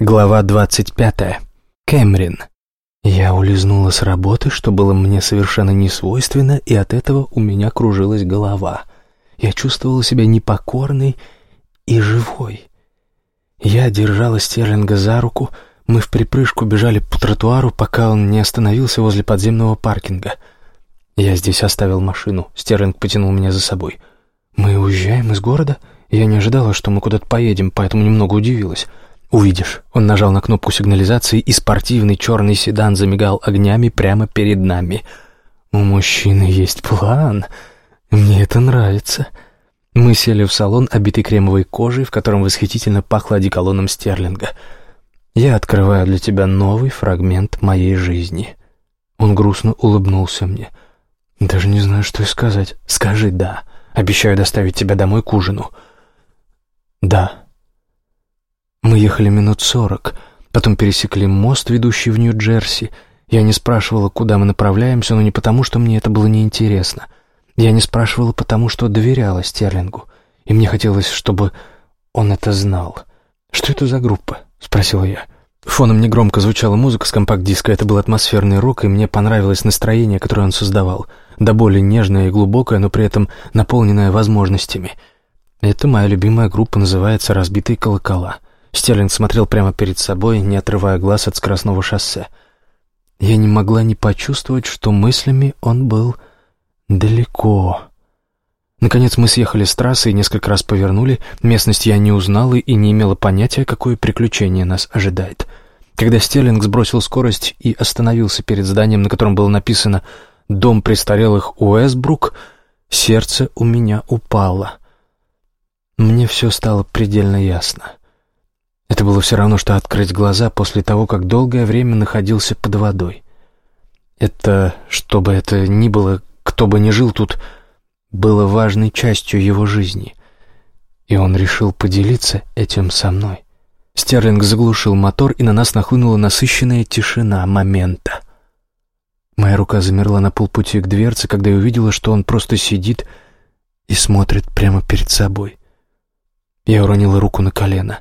Глава двадцать пятая. Кэмрин. Я улизнула с работы, что было мне совершенно не свойственно, и от этого у меня кружилась голова. Я чувствовала себя непокорной и живой. Я держала Стерлинга за руку, мы в припрыжку бежали по тротуару, пока он не остановился возле подземного паркинга. Я здесь оставил машину, Стерлинг потянул меня за собой. «Мы уезжаем из города?» Я не ожидала, что мы куда-то поедем, поэтому немного удивилась. «Увидишь». Он нажал на кнопку сигнализации, и спортивный черный седан замигал огнями прямо перед нами. «У мужчины есть план. Мне это нравится». Мы сели в салон, обитый кремовой кожей, в котором восхитительно пахло одеколоном Стерлинга. «Я открываю для тебя новый фрагмент моей жизни». Он грустно улыбнулся мне. «Даже не знаю, что и сказать. Скажи «да». Обещаю доставить тебя домой к ужину». «Да». Мы ехали минут сорок, потом пересекли мост, ведущий в Нью-Джерси. Я не спрашивала, куда мы направляемся, но не потому, что мне это было неинтересно. Я не спрашивала, потому что доверяла Стерлингу, и мне хотелось, чтобы он это знал. «Что это за группа?» — спросила я. Фоном негромко звучала музыка с компакт-диска, это был атмосферный рок, и мне понравилось настроение, которое он создавал, до боли нежное и глубокое, но при этом наполненное возможностями. Это моя любимая группа, называется «Разбитые колокола». Стерлинг смотрел прямо перед собой, не отрывая глаз от скоростного шоссе. Я не могла не почувствовать, что мыслями он был далеко. Наконец мы съехали с трассы и несколько раз повернули. Местность я не узнала и не имела понятия, какое приключение нас ожидает. Когда Стерлинг сбросил скорость и остановился перед зданием, на котором было написано «Дом престарелых Уэсбрук», сердце у меня упало. Мне все стало предельно ясно. Это было все равно, что открыть глаза после того, как долгое время находился под водой. Это, что бы это ни было, кто бы ни жил тут, было важной частью его жизни. И он решил поделиться этим со мной. Стерлинг заглушил мотор, и на нас нахлынула насыщенная тишина момента. Моя рука замерла на полпути к дверце, когда я увидела, что он просто сидит и смотрит прямо перед собой. Я уронила руку на колено.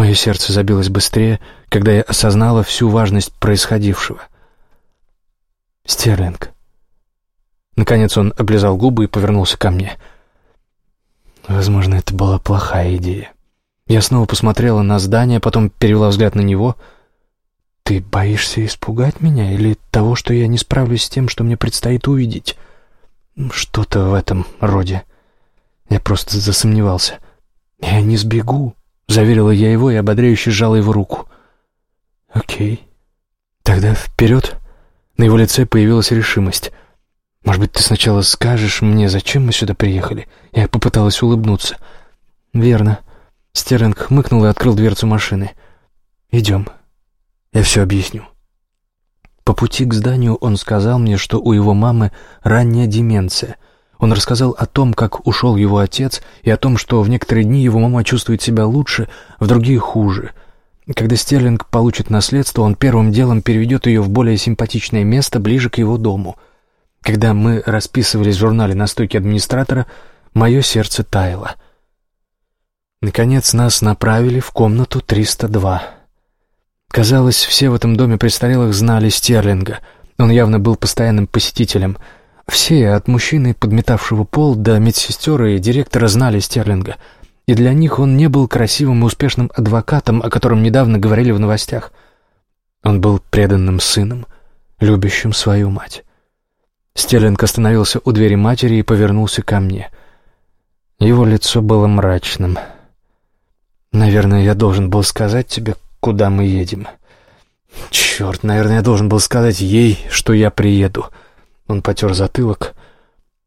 Мое сердце забилось быстрее, когда я осознала всю важность происходившего. «Стерлинг». Наконец он облизал губы и повернулся ко мне. Возможно, это была плохая идея. Я снова посмотрела на здание, потом перевела взгляд на него. «Ты боишься испугать меня или того, что я не справлюсь с тем, что мне предстоит увидеть?» «Что-то в этом роде». Я просто засомневался. «Я не сбегу», Заверила я его и ободряюще сжала его руку. «Окей. Тогда вперед». На его лице появилась решимость. «Может быть, ты сначала скажешь мне, зачем мы сюда приехали?» Я попыталась улыбнуться. «Верно». Стерлинг хмыкнул и открыл дверцу машины. «Идем. Я все объясню». По пути к зданию он сказал мне, что у его мамы ранняя деменция — он рассказал о том, как ушел его отец, и о том, что в некоторые дни его мама чувствует себя лучше, в другие хуже. Когда Стерлинг получит наследство, он первым делом переведет ее в более симпатичное место, ближе к его дому. Когда мы расписывались в журнале на стойке администратора, мое сердце таяло. Наконец нас направили в комнату 302. Казалось, все в этом доме престарелых знали Стерлинга. Он явно был постоянным посетителем — все, от мужчины, подметавшего пол, до медсестер и директора, знали Стерлинга, и для них он не был красивым и успешным адвокатом, о котором недавно говорили в новостях. Он был преданным сыном, любящим свою мать. Стерлинг остановился у двери матери и повернулся ко мне. Его лицо было мрачным. «Наверное, я должен был сказать тебе, куда мы едем». «Черт, наверное, я должен был сказать ей, что я приеду». Он потер затылок.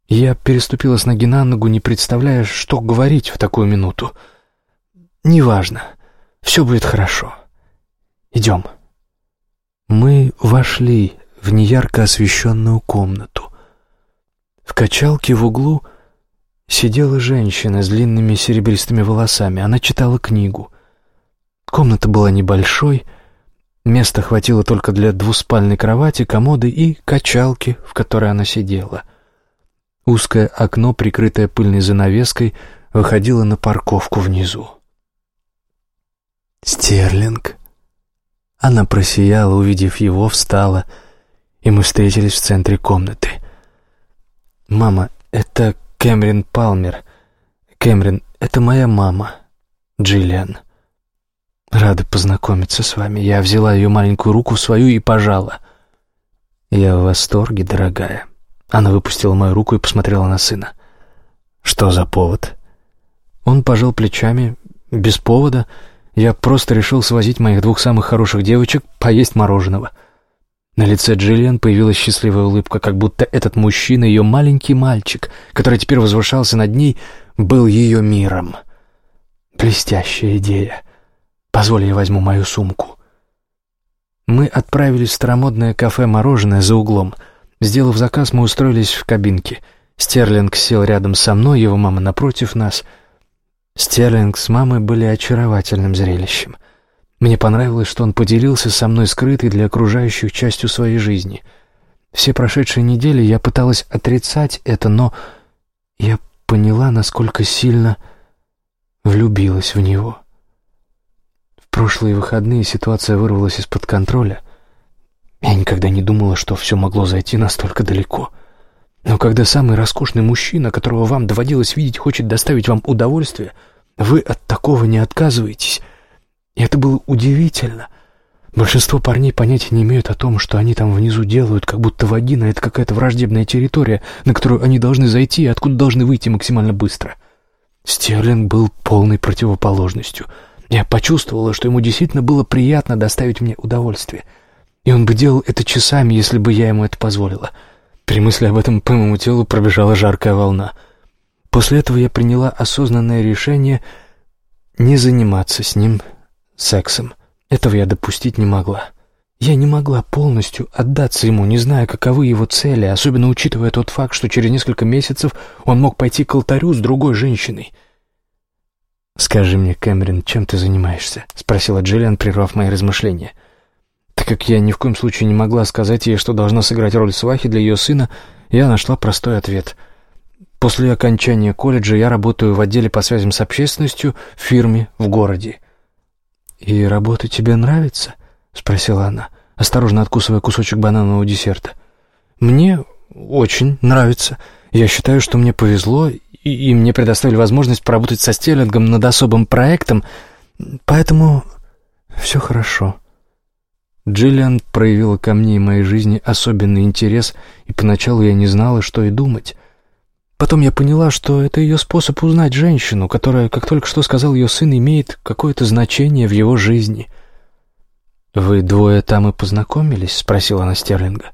Я переступила с ноги на ногу, не представляя, что говорить в такую минуту. «Неважно. Все будет хорошо. Идем». Мы вошли в неярко освещенную комнату. В качалке в углу сидела женщина с длинными серебристыми волосами. Она читала книгу. Комната была небольшой, Места хватило только для двуспальной кровати, комоды и качалки, в которой она сидела. Узкое окно, прикрытое пыльной занавеской, выходило на парковку внизу. «Стерлинг», Она просияла, увидев его, встала, и мы встретились в центре комнаты. «Мама, это Кэмрин Палмер. Кэмрин, это моя мама, Джиллиан. Рада познакомиться с вами. Я взяла ее маленькую руку свою и пожала. Я в восторге, дорогая». Она выпустила мою руку и посмотрела на сына. «Что за повод?» Он пожал плечами, без повода, я просто решил свозить моих двух самых хороших девочек поесть мороженого. На лице Джиллиан появилась счастливая улыбка, как будто этот мужчина, ее маленький мальчик, который теперь возвышался над ней, был ее миром. Блестящая идея. Позволь, я возьму мою сумку. Мы отправились в старомодное кафе «Мороженое» за углом. Сделав заказ, мы устроились в кабинке. Стерлинг сел рядом со мной, его мама напротив нас — Стерлинг с мамой были очаровательным зрелищем. Мне понравилось, что он поделился со мной скрытой для окружающих частью своей жизни. Все прошедшие недели я пыталась отрицать это, но я поняла, насколько сильно влюбилась в него. Прошлые выходные ситуация вырвалась из-под контроля. Я никогда не думала, что все могло зайти настолько далеко — но когда самый роскошный мужчина, которого вам доводилось видеть, хочет доставить вам удовольствие, вы от такого не отказываетесь. И это было удивительно. Большинство парней понятия не имеют о том, что они там внизу делают, как будто вагина — это какая-то враждебная территория, на которую они должны зайти и откуда должны выйти максимально быстро. Стерлинг был полной противоположностью. Я почувствовала, что ему действительно было приятно доставить мне удовольствие. И он бы делал это часами, если бы я ему это позволила — при мысли об этом по моему телу пробежала жаркая волна. После этого я приняла осознанное решение не заниматься с ним сексом. Этого я допустить не могла. Я не могла полностью отдаться ему, не зная, каковы его цели, особенно учитывая тот факт, что через несколько месяцев он мог пойти к алтарю с другой женщиной. «Скажи мне, Кэмерон, чем ты занимаешься?» — спросила Джиллиан, прервав мои размышления. Так как я ни в коем случае не могла сказать ей, что должна сыграть роль свахи для ее сына, я нашла простой ответ. После окончания колледжа я работаю в отделе по связям с общественностью в фирме в городе. «И работа тебе нравится?» — спросила она, осторожно откусывая кусочек бананового десерта. «Мне очень нравится. Я считаю, что мне повезло, и, мне предоставили возможность поработать со Стерлингом над особым проектом, поэтому все хорошо». Джиллиан проявила ко мне и моей жизни особенный интерес, и поначалу я не знала, что и думать. Потом я поняла, что это ее способ узнать женщину, которая, как только что сказал ее сын, имеет какое-то значение в его жизни. «Вы двое там и познакомились?» — спросила она Стерлинга.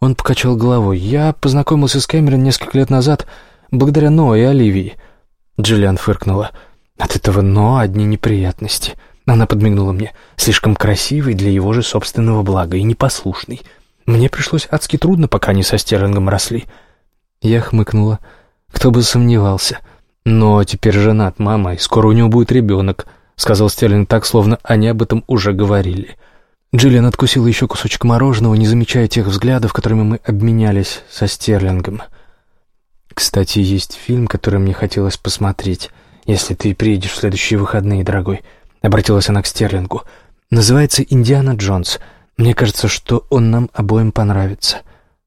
Он покачал головой. «Я познакомился с Кэмерон несколько лет назад, благодаря Ноа и Оливии». Джиллиан фыркнула. «От этого Ноа одни неприятности». Она подмигнула мне. Слишком красивый для его же собственного блага и непослушный. Мне пришлось адски трудно, пока они со Стерлингом росли. Я хмыкнула. Кто бы сомневался. Но теперь женат мама, и скоро у него будет ребенок, сказал Стерлинг так, словно они об этом уже говорили. Джиллиан откусила еще кусочек мороженого, не замечая тех взглядов, которыми мы обменялись со Стерлингом. «Кстати, есть фильм, который мне хотелось посмотреть, если ты приедешь в следующие выходные, дорогой», — обратилась она к Стерлингу. «Называется «Индиана Джонс». Мне кажется, что он нам обоим понравится».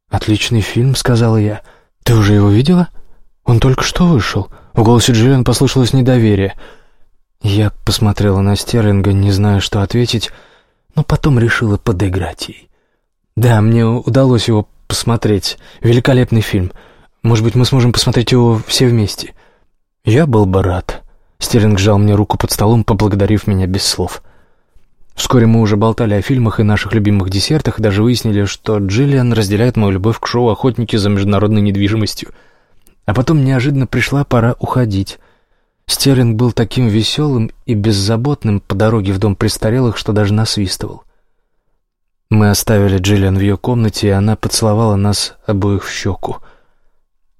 «Отличный фильм», — сказала я. «Ты уже его видела?» «Он только что вышел». В голосе Джиллиан послышалось недоверие. Я посмотрела на Стерлинга, не зная, что ответить, но потом решила подыграть ей. «Да, мне удалось его посмотреть. Великолепный фильм. Может быть, мы сможем посмотреть его все вместе?» «Я был бы рад». Стерлинг сжал мне руку под столом, поблагодарив меня без слов. Вскоре мы уже болтали о фильмах и наших любимых десертах, и даже выяснили, что Джиллиан разделяет мою любовь к шоу «Охотники за международной недвижимостью». А потом неожиданно пришла пора уходить. Стерлинг был таким веселым и беззаботным по дороге в дом престарелых, что даже насвистывал. Мы оставили Джиллиан в ее комнате, и она поцеловала нас обоих в щеку.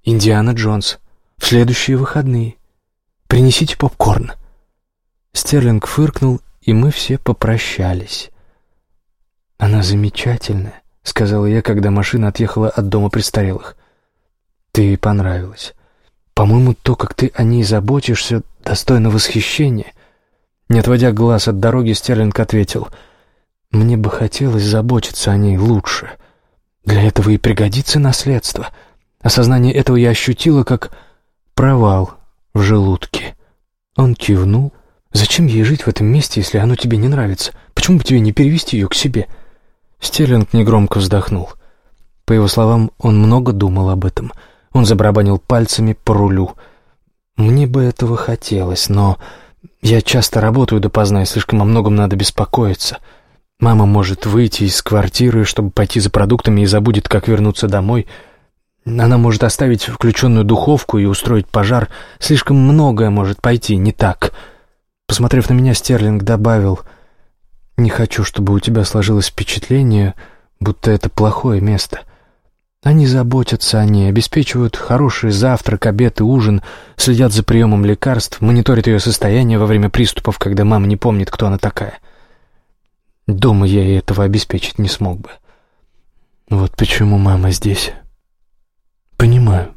«Индиана Джонс. В следующие выходные. Принесите попкорн». Стерлинг фыркнул, и мы все попрощались. «Она замечательная», — сказала я, когда машина отъехала от дома престарелых. «Ты ей понравилась. По-моему, то, как ты о ней заботишься, достойно восхищения». Не отводя глаз от дороги, Стерлинг ответил, Мне бы хотелось заботиться о ней лучше. Для этого и пригодится наследство. Осознание этого я ощутила как провал в желудке. Он кивнул. «Зачем ей жить в этом месте, если оно тебе не нравится? Почему бы тебе не перевести ее к себе?» Стерлинг негромко вздохнул. По его словам, он много думал об этом. Он забарабанил пальцами по рулю. «Мне бы этого хотелось, но я часто работаю допоздна, и слишком о многом надо беспокоиться. Мама может выйти из квартиры, чтобы пойти за продуктами, и забудет, как вернуться домой». Она может оставить включенную духовку и устроить пожар. Слишком многое может пойти не так. Посмотрев на меня, Стерлинг добавил, «Не хочу, чтобы у тебя сложилось впечатление, будто это плохое место. Они заботятся о ней, обеспечивают хороший завтрак, обед и ужин, следят за приемом лекарств, мониторят ее состояние во время приступов, когда мама не помнит, кто она такая. Дома я ей этого обеспечить не смог бы. Вот почему мама здесь». «Понимаю.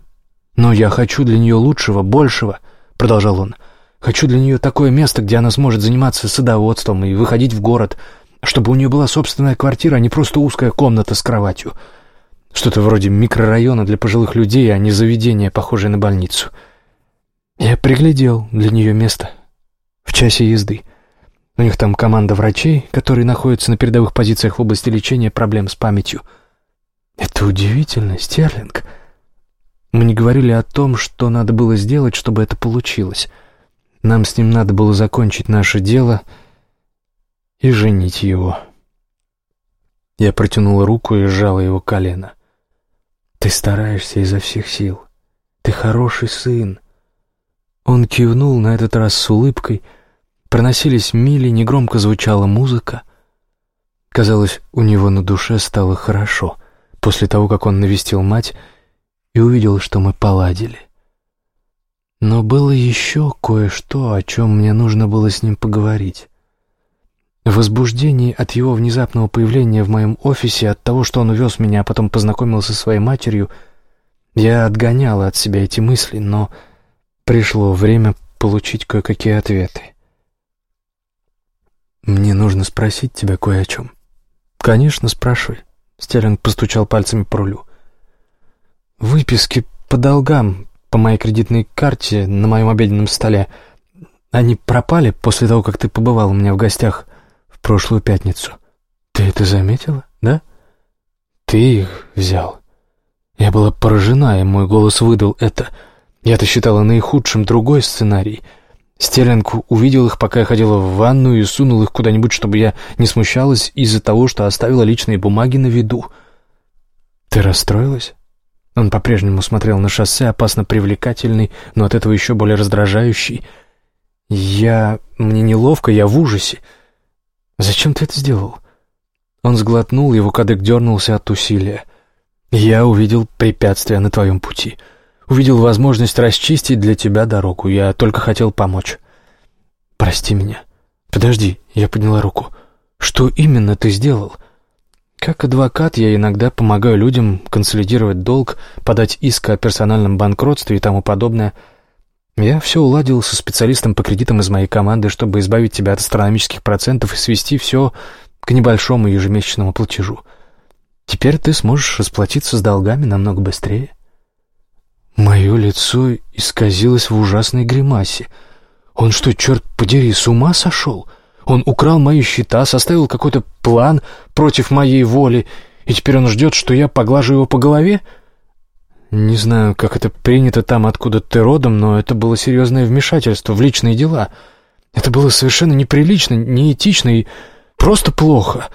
Но я хочу для нее лучшего, большего», — продолжал он. «Хочу для нее такое место, где она сможет заниматься садоводством и выходить в город, чтобы у нее была собственная квартира, а не просто узкая комната с кроватью. Что-то вроде микрорайона для пожилых людей, а не заведение, похожее на больницу. Я приглядел для нее место в часе езды. У них там команда врачей, которые находятся на передовых позициях в области лечения проблем с памятью. Это удивительно, Стерлинг». Мы не говорили о том, что надо было сделать, чтобы это получилось. Нам с ним надо было закончить наше дело и женить его. Я протянула руку и сжала его колено. «Ты стараешься изо всех сил. Ты хороший сын». Он кивнул на этот раз с улыбкой. Проносились мили, негромко звучала музыка. Казалось, у него на душе стало хорошо. После того, как он навестил мать, и увидел, что мы поладили. Но было еще кое-что, о чем мне нужно было с ним поговорить. В возбуждении от его внезапного появления в моем офисе, от того, что он увез меня, а потом познакомился со своей матерью, я отгоняла от себя эти мысли, но пришло время получить кое-какие ответы. «Мне нужно спросить тебя кое о чем». «Конечно, спрашивай». Стерлинг постучал пальцами по рулю. Выписки по долгам по моей кредитной карте на моем обеденном столе. Они пропали после того, как ты побывал у меня в гостях в прошлую пятницу. Ты это заметила, да? Ты их взял. Я была поражена, и мой голос выдал это. Я-то считала наихудшим другой сценарий. Стерлинг увидел их, пока я ходила в ванну, и сунул их куда-нибудь, чтобы я не смущалась из-за того, что оставила личные бумаги на виду. Ты расстроилась? Он по-прежнему смотрел на шоссе, опасно привлекательный, но от этого еще более раздражающий. «Я... мне неловко, я в ужасе. Зачем ты это сделал?» Он сглотнул, его кадык дернулся от усилия. «Я увидел препятствия на твоем пути. Увидел возможность расчистить для тебя дорогу. Я только хотел помочь. Прости меня. Подожди, я подняла руку. Что именно ты сделал?» Как адвокат я иногда помогаю людям консолидировать долг, подать иск о персональном банкротстве и тому подобное. Я все уладил со специалистом по кредитам из моей команды, чтобы избавить тебя от астрономических процентов и свести все к небольшому ежемесячному платежу. Теперь ты сможешь расплатиться с долгами намного быстрее. Мое лицо исказилось в ужасной гримасе. Он что, черт подери, с ума сошел?» Он украл мои счета, составил какой-то план против моей воли, и теперь он ждет, что я поглажу его по голове? Не знаю, как это принято там, откуда ты родом, но это было серьезное вмешательство в личные дела. Это было совершенно неприлично, неэтично и просто плохо.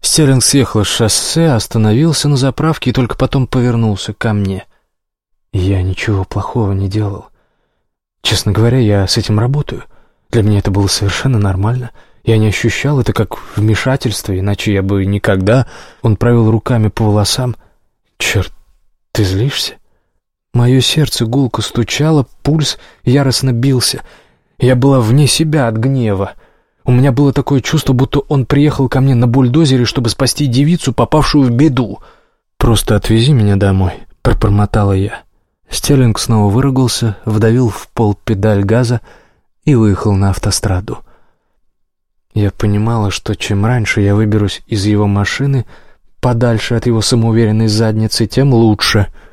Стерлинг съехал с шоссе, остановился на заправке и только потом повернулся ко мне. Я ничего плохого не делал. Честно говоря, я с этим работаю. — для меня это было совершенно нормально. Я не ощущал это как вмешательство, иначе я бы никогда... Он провел руками по волосам. «Черт, ты злишься?» Мое сердце гулко стучало, пульс яростно бился. Я была вне себя от гнева. У меня было такое чувство, будто он приехал ко мне на бульдозере, чтобы спасти девицу, попавшую в беду. «Просто отвези меня домой», — пробормотала я. Стерлинг снова выругался, вдавил в пол педаль газа, и выехал на автостраду. Я понимала, что чем раньше я выберусь из его машины, подальше от его самоуверенной задницы, тем лучше —